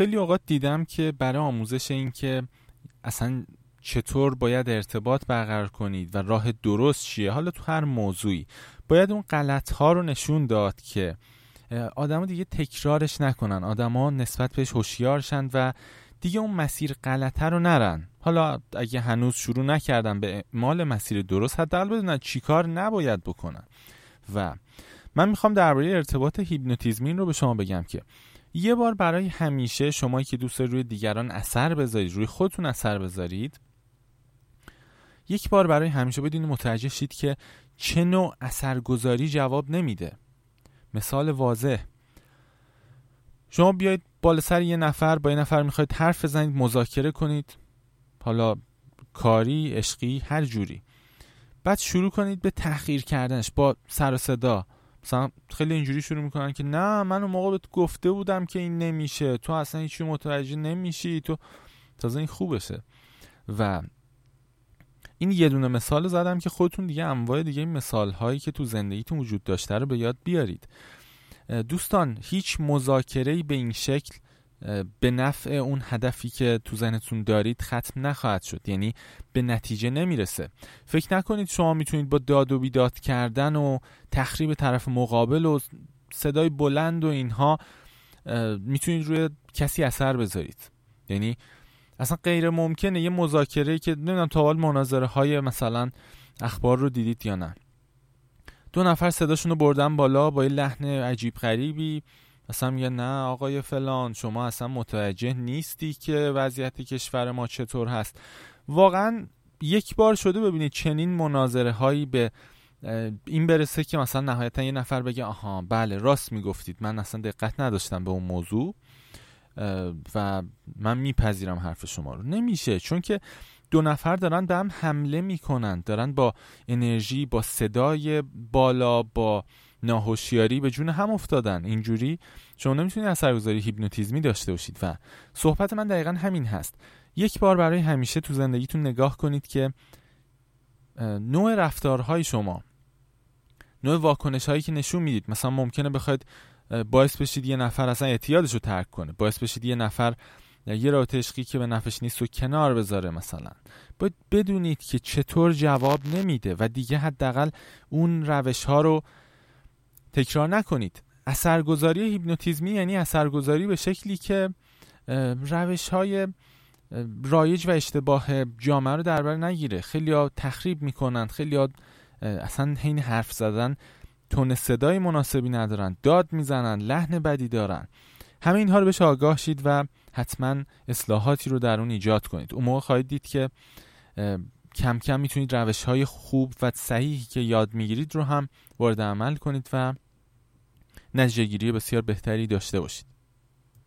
خیلی اوقات دیدم که برای آموزش این که اصلا چطور باید ارتباط برقرار کنید و راه درست چیه حالا تو هر موضوعی باید اون غلط ها رو نشون داد که آدما دیگه تکرارش نکنن آدما نسبت بهش هوشیار شند و دیگه اون مسیر غلطه رو نرن. حالا اگه هنوز شروع نکردن به اعمال مسیر درست حداقل بدونن چیکار نباید بکنن. و من می‌خوام درباره ارتباط هیپنوتیزمین رو به شما بگم که یه بار برای همیشه شما که دوست روی دیگران اثر بذارید روی خودتون اثر بذارید یک بار برای همیشه بدونید متوجه شید که چه نوع اثرگذاری جواب نمیده. مثال واضح. شما بیاید بالا سر یه نفر با یه نفر می‌خواید حرف بزنید مذاکره کنید. حالا کاری عشقی هر جوری. بعد شروع کنید به تحقیر کردنش با سر و صدا. مثلا خیلی اینجوری شروع می‌کنن که نه من اون موقع بهت گفته بودم که این نمیشه. تو اصلا هیچی متوجه نمیشی. تو تازه این خوبشه. و این یه دونه مثال زدم که خودتون دیگه انواع دیگه مثال هایی که تو زندگیتون وجود داشته رو به یاد بیارید. دوستان هیچ مذاکره به این شکل به نفع اون هدفی که تو ذهنتون دارید ختم نخواهد شد. یعنی به نتیجه نمی‌رسه. فکر نکنید شما می‌تونید با داد و بیداد کردن و تخریب طرف مقابل و صدای بلند و اینها می‌تونید روی کسی اثر بذارید. یعنی اصلا غیر ممکنه یه مذاکره که نمی‌دونم تا حال مناظره های مثلا اخبار رو دیدید یا نه. دو نفر صداشون رو بردن بالا با یه لحن عجیب غریبی. اصلا میگه نه آقای فلان شما اصلا متوجه نیستی که وضعیت کشور ما چطور هست. واقعا یک بار شده ببینید چنین مناظره هایی به این برسه که مثلا نهایتا یه نفر بگه آها بله راست می‌گفتید. من اصلا دقت نداشتم به اون موضوع و من میپذیرم حرف شما رو. نمیشه چون که دو نفر دارن به هم حمله می‌کنن دارن با انرژی با صدای بالا با ناهوشیاری به جون هم افتادن. اینجوری شما نمی‌تونید اثرگذاری هیپنوتیزمی داشته باشید و صحبت من دقیقا همین هست. یک بار برای همیشه تو زندگیتون نگاه کنید که نوع رفتارهای شما نوع واکنش هایی که نشون می‌دید. مثلا ممکنه بخواید باعث بشید یه نفر اصلا اعتیادش رو ترک کنه. باعث بشید یه نفر یه رابطه عشقی که به نفش نیست و کنار بذاره مثلا. باید بدونید که چطور جواب نمیده و دیگه حداقل اون روش ها رو تکرار نکنید. اثرگذاری هیپنوتیزمی یعنی اثرگذاری به شکلی که روش های رایج و اشتباه جامعه رو در بر نگیره. خیلی ها تخریب می‌کنن خیلی ها اصلا حین حرف زدن تون صدای مناسبی ندارن داد می‌زنن لحن بدی دارن. همه اینها رو بهش آگاه شید و حتما اصلاحاتی رو در اون ایجاد کنید. اون موقع خواهید دید که کم کم می‌تونید روش های خوب و صحیحی که یاد می‌گیرید رو هم وارد عمل کنید و نتیجه گیری بسیار بهتری داشته باشید.